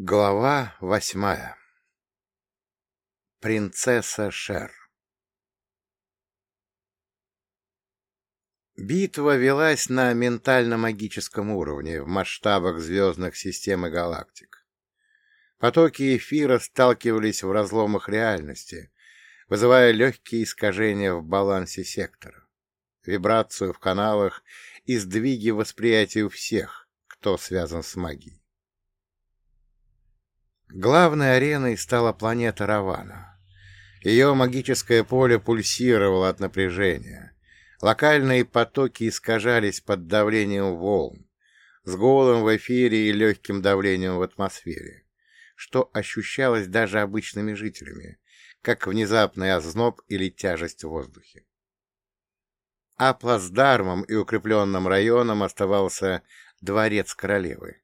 Глава восьмая Принцесса Шер Битва велась на ментально-магическом уровне в масштабах звездных систем и галактик. Потоки эфира сталкивались в разломах реальности, вызывая легкие искажения в балансе сектора, вибрацию в каналах и сдвиги восприятия у всех, кто связан с магией. Главной ареной стала планета Равана. Ее магическое поле пульсировало от напряжения. Локальные потоки искажались под давлением волн, с голым в эфире и легким давлением в атмосфере, что ощущалось даже обычными жителями, как внезапный озноб или тяжесть в воздухе. А плацдармом и укрепленным районом оставался дворец королевы,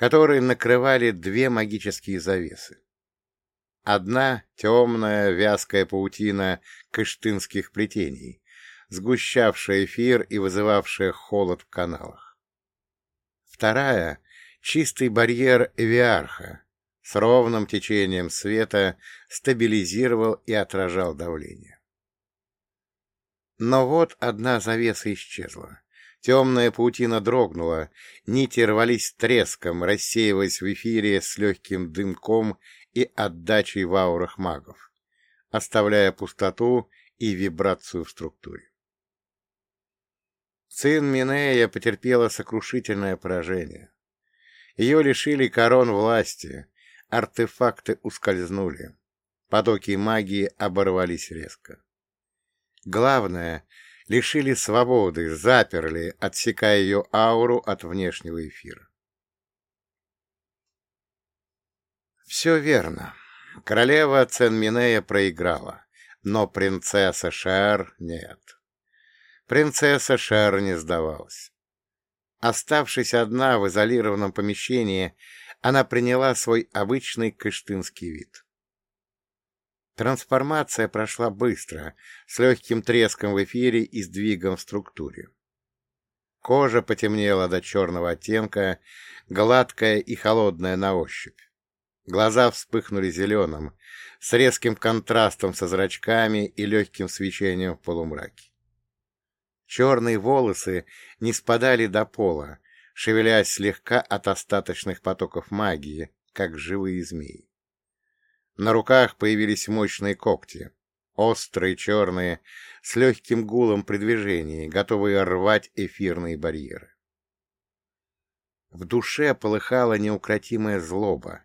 которые накрывали две магические завесы. Одна — темная вязкая паутина кыштынских плетений, сгущавшая эфир и вызывавшая холод в каналах. Вторая — чистый барьер Эвиарха, с ровным течением света стабилизировал и отражал давление. Но вот одна завеса исчезла. Темная паутина дрогнула, нити рвались треском, рассеиваясь в эфире с легким дымком и отдачей в аурах магов, оставляя пустоту и вибрацию в структуре. Цин Минея потерпела сокрушительное поражение. Ее лишили корон власти, артефакты ускользнули, потоки магии оборвались резко. Главное — лишили свободы, заперли, отсекая ее ауру от внешнего эфира. Все верно. Королева Ценминея проиграла, но принцесса Шер нет. Принцесса Шер не сдавалась. Оставшись одна в изолированном помещении, она приняла свой обычный кыштынский вид. Трансформация прошла быстро, с легким треском в эфире и сдвигом в структуре. Кожа потемнела до черного оттенка, гладкая и холодная на ощупь. Глаза вспыхнули зеленым, с резким контрастом со зрачками и легким свечением в полумраке. Черные волосы не спадали до пола, шевелясь слегка от остаточных потоков магии, как живые змеи. На руках появились мощные когти, острые, черные, с легким гулом при движении, готовые рвать эфирные барьеры. В душе полыхала неукротимая злоба,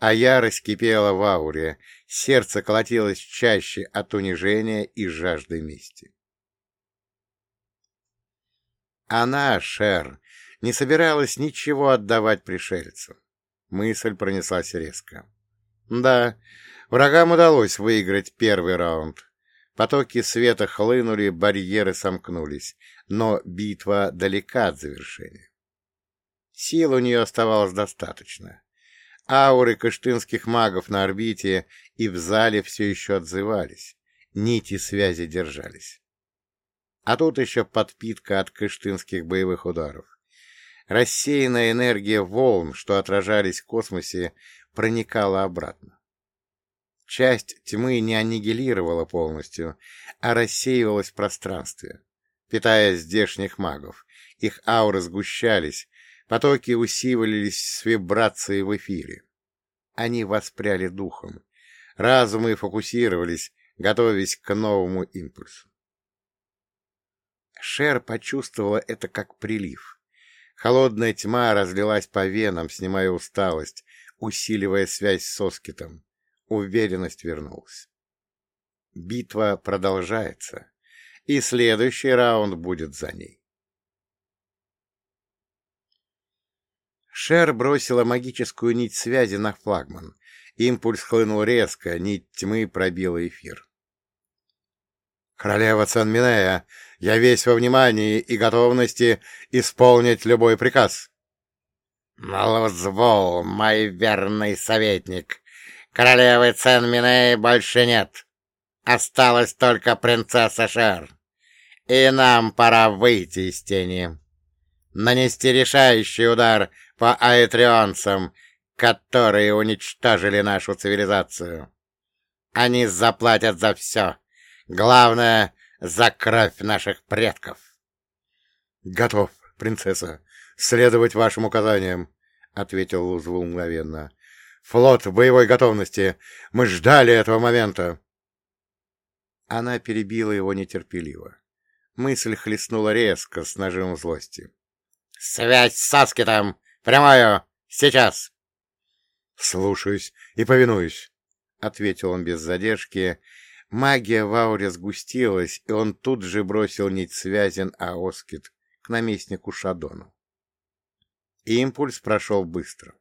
а ярость кипела в ауре, сердце колотилось чаще от унижения и жажды мести. Она, Шер, не собиралась ничего отдавать пришельцу. Мысль пронеслась резко. Да, врагам удалось выиграть первый раунд. Потоки света хлынули, барьеры сомкнулись, но битва далека от завершения. Сил у нее оставалось достаточно. Ауры кыштынских магов на орбите и в зале все еще отзывались, нити связи держались. А тут еще подпитка от кыштынских боевых ударов. Рассеянная энергия волн, что отражались в космосе, проникала обратно. Часть тьмы не аннигилировала полностью, а рассеивалась в пространстве, питая здешних магов. Их ауры сгущались, потоки усиливались с вибрацией в эфире. Они воспряли духом, разумы фокусировались, готовясь к новому импульсу. Шер почувствовала это как прилив. Холодная тьма разлилась по венам, снимая усталость, усиливая связь с Соскитом. Уверенность вернулась. Битва продолжается, и следующий раунд будет за ней. Шер бросила магическую нить связи на флагман. Импульс хлынул резко, нить тьмы пробила эфир. «Королева Ценминея, я весь во внимании и готовности исполнить любой приказ!» «Малозвол, мой верный советник! Королевы Цен больше нет. Осталась только принцесса Шер. И нам пора выйти из тени. Нанести решающий удар по аэтрионцам, которые уничтожили нашу цивилизацию. Они заплатят за все. Главное — за кровь наших предков. — Готов, принцесса, следовать вашим указаниям, — ответил Лузвул мгновенно. — Флот в боевой готовности. Мы ждали этого момента. Она перебила его нетерпеливо. Мысль хлестнула резко, с нажимом злости. — Связь с Саскетом! Прямую! Сейчас! — Слушаюсь и повинуюсь, — ответил он без задержки. Магия в ауре сгустилась, и он тут же бросил нить связен Аоскит к наместнику Шадону. Импульс прошел быстро.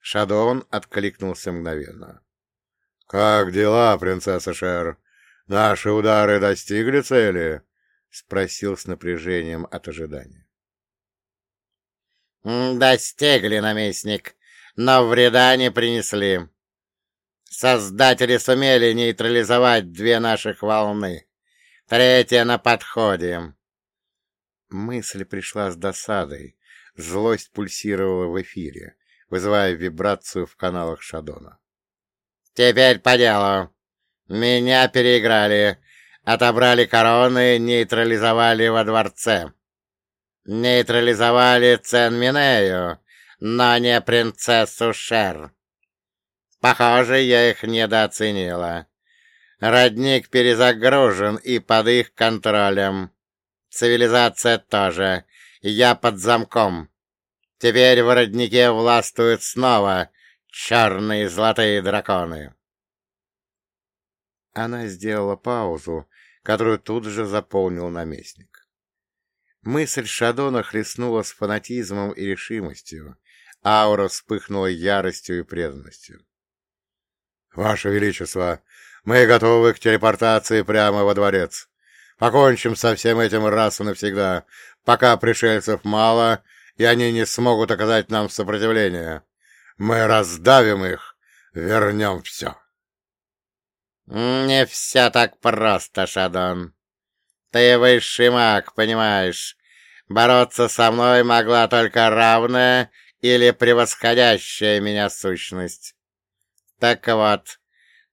Шадон откликнулся мгновенно. — Как дела, принцесса Шер? Наши удары достигли цели? — спросил с напряжением от ожидания. «Достигли, наместник, но вреда не принесли. Создатели сумели нейтрализовать две наших волны. Третья на подходе». Мысль пришла с досадой. Злость пульсировала в эфире, вызывая вибрацию в каналах Шадона. «Теперь по делу. Меня переиграли, отобрали короны, нейтрализовали во дворце. Нейтрализовали Цен но не принцессу Шер. Похоже, я их недооценила. Родник перезагружен и под их контролем. Цивилизация тоже. Я под замком. Теперь в роднике властвуют снова черные золотые драконы. Она сделала паузу, которую тут же заполнил наместник. Мысль Шадона хлестнула с фанатизмом и решимостью. Аура вспыхнула яростью и преданностью. — Ваше Величество, мы готовы к телепортации прямо во дворец. Покончим со всем этим раз и навсегда, пока пришельцев мало, и они не смогут оказать нам сопротивление. Мы раздавим их, вернем все. — Не все так просто, Шадон. Ты высший маг, понимаешь. Бороться со мной могла только равная или превосходящая меня сущность. Так вот,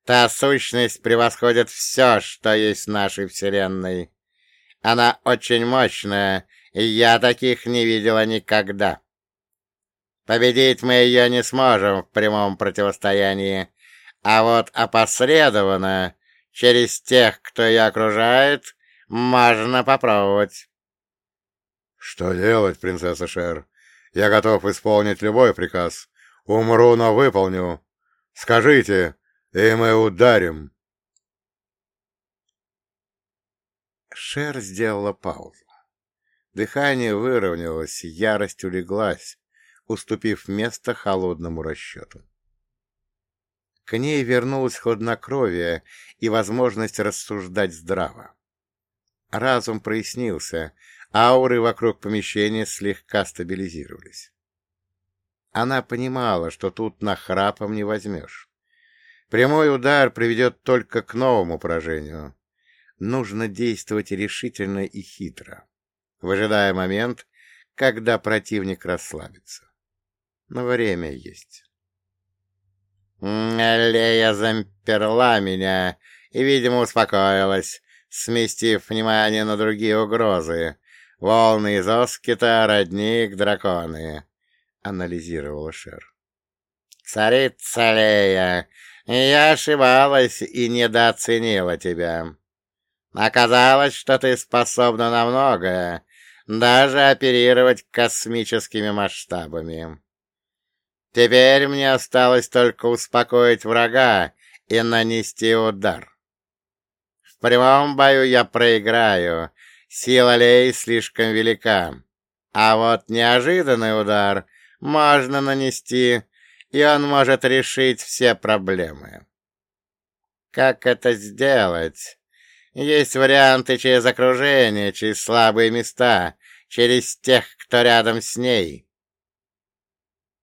та сущность превосходит все, что есть в нашей Вселенной. Она очень мощная, и я таких не видела никогда. Победить мы ее не сможем в прямом противостоянии, а вот опосредованно, через тех, кто ее окружает, можно попробовать. «Что делать, принцесса Шер? Я готов исполнить любой приказ. Умру, но выполню. Скажите, и мы ударим». Шер сделала паузу. Дыхание выровнялось, ярость улеглась, уступив место холодному расчету. К ней вернулось хладнокровие и возможность рассуждать здраво. Разум прояснился, Ауры вокруг помещения слегка стабилизировались. Она понимала, что тут нахрапом не возьмешь. Прямой удар приведет только к новому поражению. Нужно действовать решительно и хитро, выжидая момент, когда противник расслабится. Но время есть. Аллея замперла меня и, видимо, успокоилась, сместив внимание на другие угрозы, Волны из Оскита, родник, драконы, — анализировала Шер. Царица Лея, я ошибалась и недооценила тебя. Оказалось, что ты способна на многое, даже оперировать космическими масштабами. Теперь мне осталось только успокоить врага и нанести удар. В прямом бою я проиграю, Сила Лей слишком велика. А вот неожиданный удар можно нанести, и он может решить все проблемы. Как это сделать? Есть варианты через окружение, через слабые места, через тех, кто рядом с ней.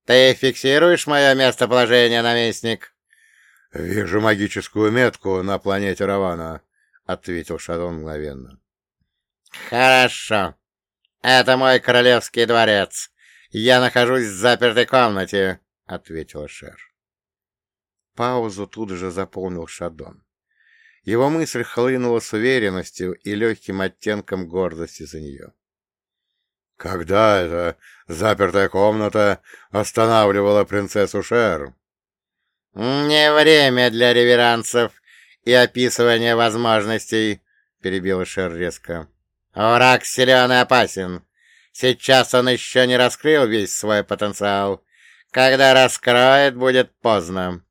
Ты фиксируешь мое местоположение, наместник? — Вижу магическую метку на планете Равана, — ответил Шадон мгновенно. «Хорошо. Это мой королевский дворец. Я нахожусь в запертой комнате», — ответила Шер. Паузу тут же заполнил Шадон. Его мысль хлынула с уверенностью и легким оттенком гордости за нее. «Когда эта запертая комната останавливала принцессу Шер?» «Не время для реверансов и описывания возможностей», — перебила Шер резко. «Враг силен и опасен. Сейчас он еще не раскрыл весь свой потенциал. Когда раскроет, будет поздно.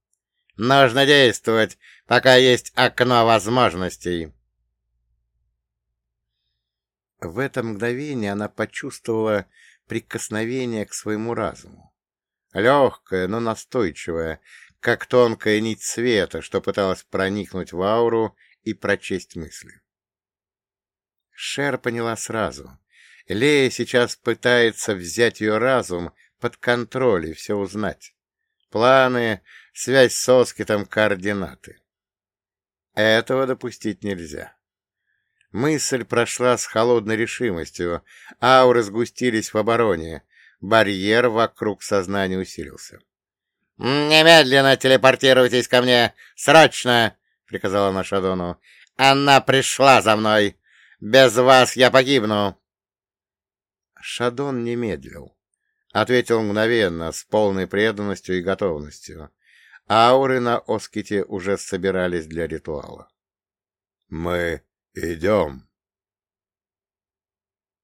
Нужно действовать, пока есть окно возможностей. В это мгновение она почувствовала прикосновение к своему разуму. Легкое, но настойчивое, как тонкая нить света, что пыталась проникнуть в ауру и прочесть мысли. Шер поняла сразу. Лея сейчас пытается взять ее разум под контроль и все узнать. Планы, связь с Оскитом, координаты. Этого допустить нельзя. Мысль прошла с холодной решимостью, ауры сгустились в обороне, барьер вокруг сознания усилился. «Немедленно телепортируйтесь ко мне! Срочно!» — приказала она Шадону. «Она пришла за мной! Без вас я погибну!» Шадон не медлил. Ответил мгновенно, с полной преданностью и готовностью. Ауры на Оските уже собирались для ритуала. — Мы идем.